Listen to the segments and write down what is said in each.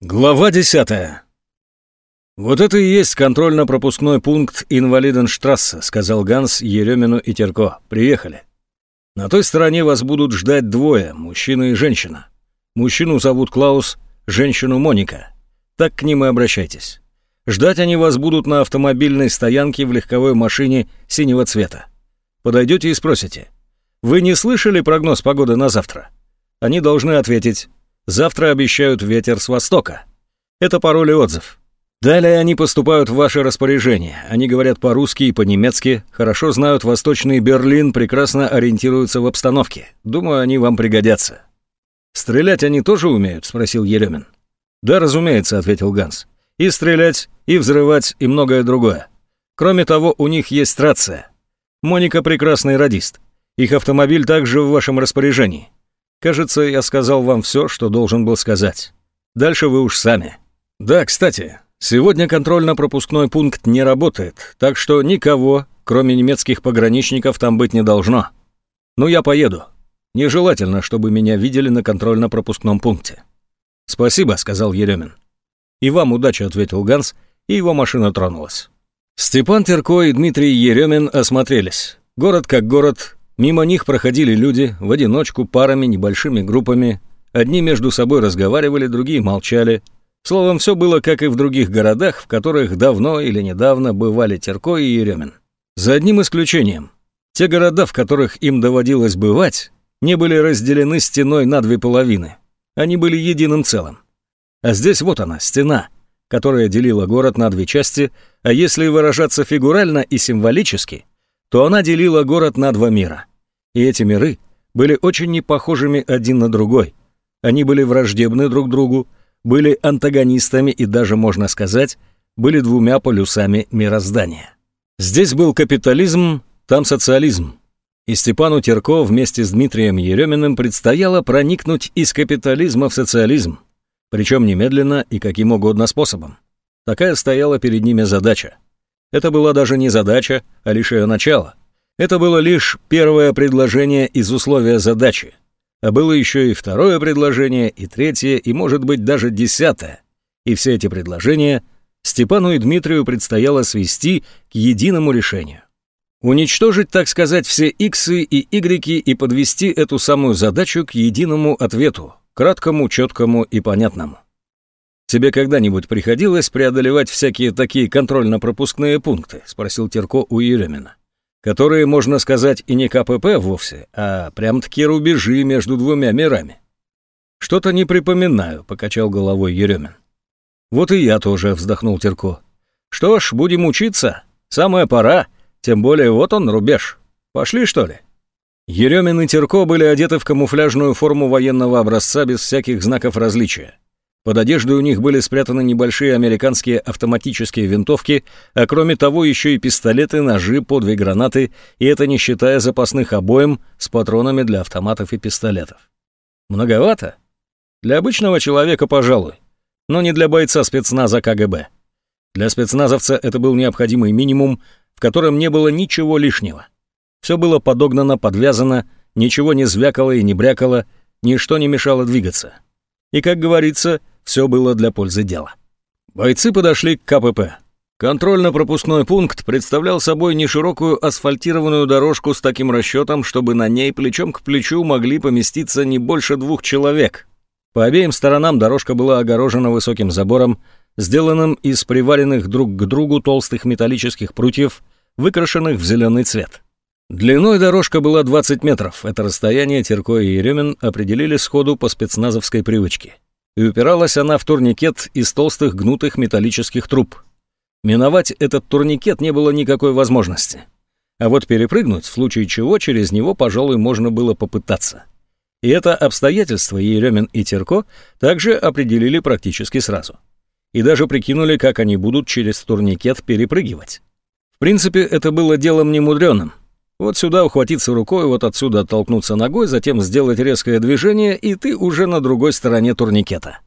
Глава 10. «Вот это и есть контрольно-пропускной пункт Инвалиденштрассе», сказал Ганс Еремину и Терко. «Приехали. На той стороне вас будут ждать двое, мужчина и женщина. Мужчину зовут Клаус, женщину Моника. Так к ним и обращайтесь. Ждать они вас будут на автомобильной стоянке в легковой машине синего цвета. Подойдете и спросите. Вы не слышали прогноз погоды на завтра? Они должны ответить Завтра обещают ветер с востока. Это пароль и отзыв. Далее они поступают в ваше распоряжение. Они говорят по-русски и по-немецки, хорошо знают Восточный Берлин, прекрасно ориентируются в обстановке. Думаю, они вам пригодятся. «Стрелять они тоже умеют?» — спросил Еремин. «Да, разумеется», — ответил Ганс. «И стрелять, и взрывать, и многое другое. Кроме того, у них есть рация. Моника прекрасный радист. Их автомобиль также в вашем распоряжении. Кажется, я сказал вам все, что должен был сказать. Дальше вы уж сами. Да, кстати, сегодня контрольно-пропускной пункт не работает, так что никого, кроме немецких пограничников, там быть не должно. Ну, я поеду. Нежелательно, чтобы меня видели на контрольно-пропускном пункте. Спасибо, сказал Еремин. И вам удачи, ответил Ганс, и его машина тронулась. Степан Терко и Дмитрий Еремин осмотрелись. Город как город, Мимо них проходили люди, в одиночку, парами, небольшими группами. Одни между собой разговаривали, другие молчали. Словом, все было как и в других городах, в которых давно или недавно бывали Терко и Еремин. За одним исключением. Те города, в которых им доводилось бывать, не были разделены стеной на две половины. Они были единым целым. А здесь вот она, стена, которая делила город на две части, а если выражаться фигурально и символически, то она делила город на два мира. И эти миры были очень непохожими один на другой. Они были враждебны друг другу, были антагонистами и даже, можно сказать, были двумя полюсами мироздания. Здесь был капитализм, там социализм. И Степану Терко вместе с Дмитрием Ереминым предстояло проникнуть из капитализма в социализм, причем немедленно и каким угодно способом. Такая стояла перед ними задача. Это была даже не задача, а лишь ее начало. Это было лишь первое предложение из условия задачи. А было еще и второе предложение, и третье, и, может быть, даже десятое. И все эти предложения Степану и Дмитрию предстояло свести к единому решению. Уничтожить, так сказать, все иксы и игреки и подвести эту самую задачу к единому ответу, краткому, четкому и понятному. «Тебе когда-нибудь приходилось преодолевать всякие такие контрольно-пропускные пункты?» — спросил Терко у Еремина которые, можно сказать, и не КПП вовсе, а прям-таки рубежи между двумя мирами. «Что-то не припоминаю», — покачал головой Еремин. «Вот и я тоже», — вздохнул Терко. «Что ж, будем учиться. Самая пора. Тем более вот он, рубеж. Пошли, что ли?» Еремин и Терко были одеты в камуфляжную форму военного образца без всяких знаков различия. Под одеждой у них были спрятаны небольшие американские автоматические винтовки, а кроме того еще и пистолеты, ножи, по две гранаты, и это не считая запасных обоим с патронами для автоматов и пистолетов. Многовато? Для обычного человека, пожалуй, но не для бойца спецназа КГБ. Для спецназовца это был необходимый минимум, в котором не было ничего лишнего. Все было подогнано, подвязано, ничего не звякало и не брякало, ничто не мешало двигаться. И, как говорится, все было для пользы дела. Бойцы подошли к КПП. Контрольно-пропускной пункт представлял собой неширокую асфальтированную дорожку с таким расчетом, чтобы на ней плечом к плечу могли поместиться не больше двух человек. По обеим сторонам дорожка была огорожена высоким забором, сделанным из приваренных друг к другу толстых металлических прутьев, выкрашенных в зеленый цвет. Длиной дорожка была 20 метров. Это расстояние Терко и Еремин определили сходу по спецназовской привычке и упиралась она в турникет из толстых гнутых металлических труб. Миновать этот турникет не было никакой возможности. А вот перепрыгнуть, в случае чего, через него, пожалуй, можно было попытаться. И это обстоятельство Еремин и Терко также определили практически сразу. И даже прикинули, как они будут через турникет перепрыгивать. В принципе, это было делом немудреным. Вот сюда ухватиться рукой, вот отсюда оттолкнуться ногой, затем сделать резкое движение, и ты уже на другой стороне турникета.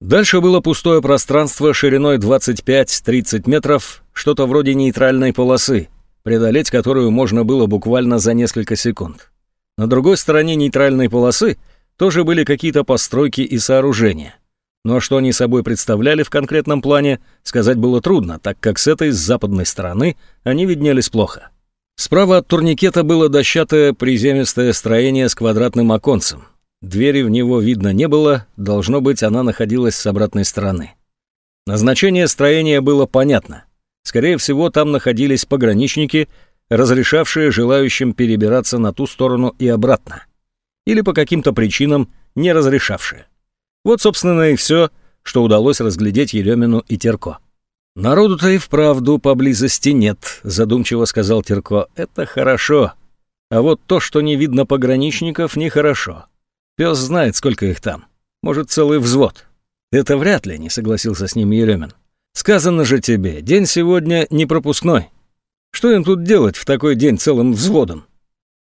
Дальше было пустое пространство шириной 25-30 метров, что-то вроде нейтральной полосы, преодолеть которую можно было буквально за несколько секунд. На другой стороне нейтральной полосы тоже были какие-то постройки и сооружения. Но что они собой представляли в конкретном плане, сказать было трудно, так как с этой с западной стороны они виднелись плохо. Справа от турникета было дощатое приземистое строение с квадратным оконцем. Двери в него видно не было, должно быть, она находилась с обратной стороны. Назначение строения было понятно. Скорее всего, там находились пограничники, разрешавшие желающим перебираться на ту сторону и обратно. Или по каким-то причинам не разрешавшие. Вот, собственно, и все, что удалось разглядеть Еремину и Терко. «Народу-то и вправду поблизости нет», — задумчиво сказал Терко. «Это хорошо. А вот то, что не видно пограничников, нехорошо. Пес знает, сколько их там. Может, целый взвод». «Это вряд ли», — не согласился с ним Еремин. «Сказано же тебе, день сегодня не пропускной. Что им тут делать в такой день целым взводом?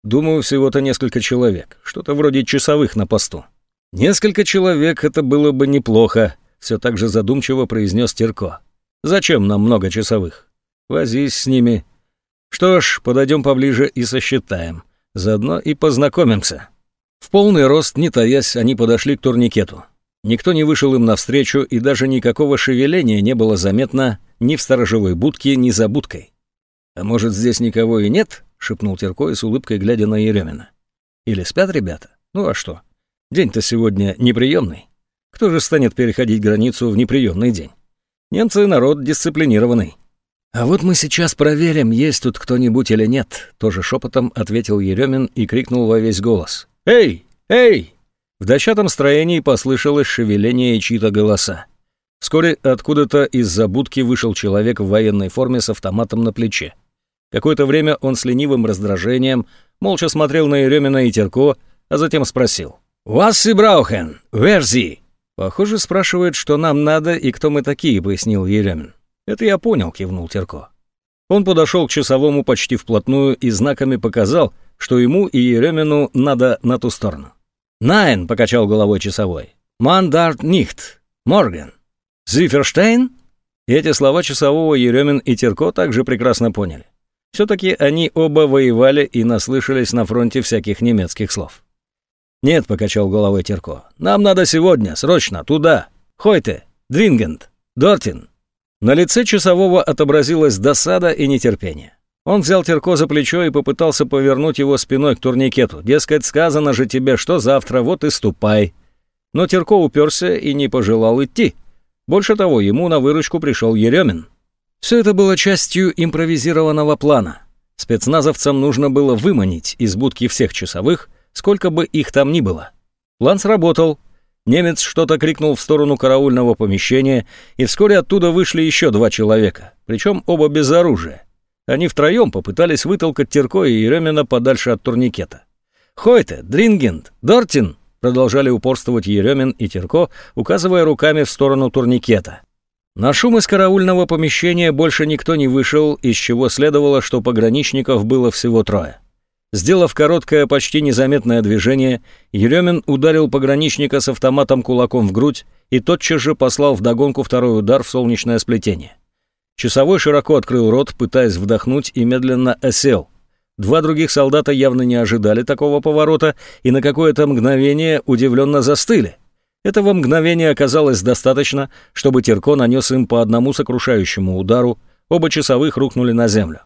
Думаю, всего-то несколько человек, что-то вроде часовых на посту». «Несколько человек — это было бы неплохо», — все так же задумчиво произнес Терко. «Зачем нам много часовых? Возись с ними. Что ж, подойдем поближе и сосчитаем. Заодно и познакомимся». В полный рост, не таясь, они подошли к турникету. Никто не вышел им навстречу, и даже никакого шевеления не было заметно ни в сторожевой будке, ни за будкой. «А может, здесь никого и нет?» — шепнул Терко и с улыбкой глядя на Еремина. «Или спят ребята? Ну а что? День-то сегодня неприемный. Кто же станет переходить границу в неприемный день? Немцы народ дисциплинированный. А вот мы сейчас проверим, есть тут кто-нибудь или нет, тоже шепотом ответил Еремин и крикнул во весь голос. Эй! Эй! В дощатом строении послышалось шевеление чьи-то голоса. Вскоре откуда-то из-за будки вышел человек в военной форме с автоматом на плече. Какое-то время он с ленивым раздражением молча смотрел на Еремина и Терко, а затем спросил. «Вас и Браухен, верзи!» «Похоже, спрашивает, что нам надо и кто мы такие», — пояснил Еремин. «Это я понял», — кивнул Терко. Он подошел к часовому почти вплотную и знаками показал, что ему и Еремину надо на ту сторону. «Найн», — покачал головой часовой. «Man darf nicht. Morgen. Sie verstehen?» Эти слова часового Еремин и Терко также прекрасно поняли. Все-таки они оба воевали и наслышались на фронте всяких немецких слов. «Нет», — покачал головой Терко. «Нам надо сегодня, срочно, туда. Хойте, Дрингент, Дортин». На лице часового отобразилась досада и нетерпение. Он взял Терко за плечо и попытался повернуть его спиной к турникету. Дескать, сказано же тебе, что завтра, вот и ступай. Но Терко уперся и не пожелал идти. Больше того, ему на выручку пришел Еремин. Все это было частью импровизированного плана. Спецназовцам нужно было выманить из будки всех часовых, сколько бы их там ни было. План сработал. Немец что-то крикнул в сторону караульного помещения, и вскоре оттуда вышли еще два человека, причем оба без оружия. Они втроем попытались вытолкать Терко и Еремина подальше от турникета. «Хойте, Дрингент, Дортин!» продолжали упорствовать Еремин и Терко, указывая руками в сторону турникета. На шум из караульного помещения больше никто не вышел, из чего следовало, что пограничников было всего трое. Сделав короткое, почти незаметное движение, Еремин ударил пограничника с автоматом кулаком в грудь и тотчас же послал вдогонку второй удар в солнечное сплетение. Часовой широко открыл рот, пытаясь вдохнуть, и медленно осел. Два других солдата явно не ожидали такого поворота и на какое-то мгновение удивленно застыли. Этого мгновения оказалось достаточно, чтобы Терко нанес им по одному сокрушающему удару, оба часовых рухнули на землю.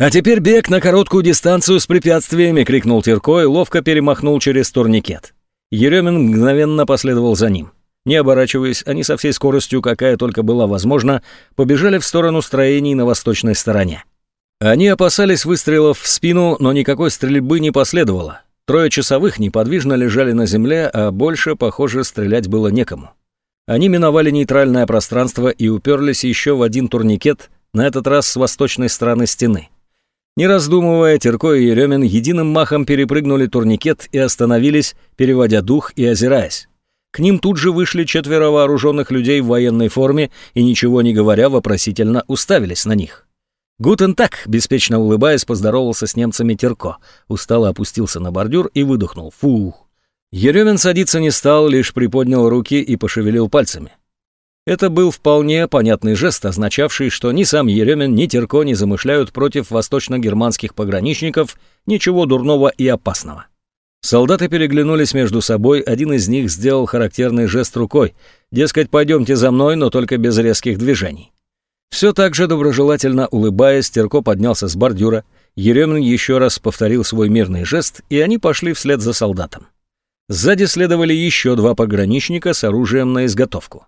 «А теперь бег на короткую дистанцию с препятствиями!» — крикнул Терко и ловко перемахнул через турникет. Еремин мгновенно последовал за ним. Не оборачиваясь, они со всей скоростью, какая только была возможна, побежали в сторону строений на восточной стороне. Они опасались выстрелов в спину, но никакой стрельбы не последовало. Трое часовых неподвижно лежали на земле, а больше, похоже, стрелять было некому. Они миновали нейтральное пространство и уперлись еще в один турникет, на этот раз с восточной стороны стены. Не раздумывая, Терко и Еремин единым махом перепрыгнули турникет и остановились, переводя дух и озираясь. К ним тут же вышли четверо вооруженных людей в военной форме и, ничего не говоря, вопросительно уставились на них. «Гутен так», — беспечно улыбаясь, поздоровался с немцами Терко, устало опустился на бордюр и выдохнул. «Фух». Еремин садиться не стал, лишь приподнял руки и пошевелил пальцами. Это был вполне понятный жест, означавший, что ни сам Еремин, ни Терко не замышляют против восточно-германских пограничников ничего дурного и опасного. Солдаты переглянулись между собой, один из них сделал характерный жест рукой, дескать, пойдемте за мной, но только без резких движений. Все так же доброжелательно улыбаясь, Терко поднялся с бордюра, Еремин еще раз повторил свой мирный жест, и они пошли вслед за солдатом. Сзади следовали еще два пограничника с оружием на изготовку.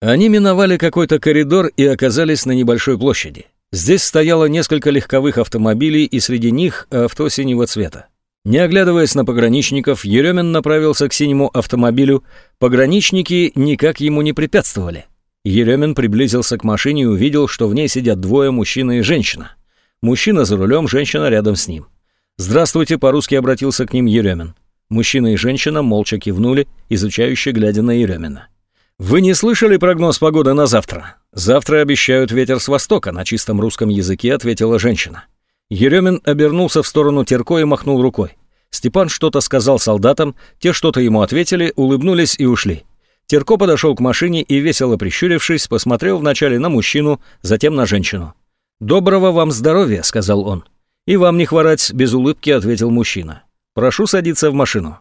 Они миновали какой-то коридор и оказались на небольшой площади. Здесь стояло несколько легковых автомобилей, и среди них авто синего цвета. Не оглядываясь на пограничников, Еремин направился к синему автомобилю. Пограничники никак ему не препятствовали. Еремин приблизился к машине и увидел, что в ней сидят двое, мужчина и женщина. Мужчина за рулем, женщина рядом с ним. «Здравствуйте», — по-русски обратился к ним Еремин. Мужчина и женщина молча кивнули, изучающе глядя на Еремина. «Вы не слышали прогноз погоды на завтра? Завтра обещают ветер с востока», — на чистом русском языке ответила женщина. Еремин обернулся в сторону Терко и махнул рукой. Степан что-то сказал солдатам, те что-то ему ответили, улыбнулись и ушли. Терко подошел к машине и, весело прищурившись, посмотрел вначале на мужчину, затем на женщину. «Доброго вам здоровья», — сказал он. «И вам не хворать», — без улыбки ответил мужчина. «Прошу садиться в машину».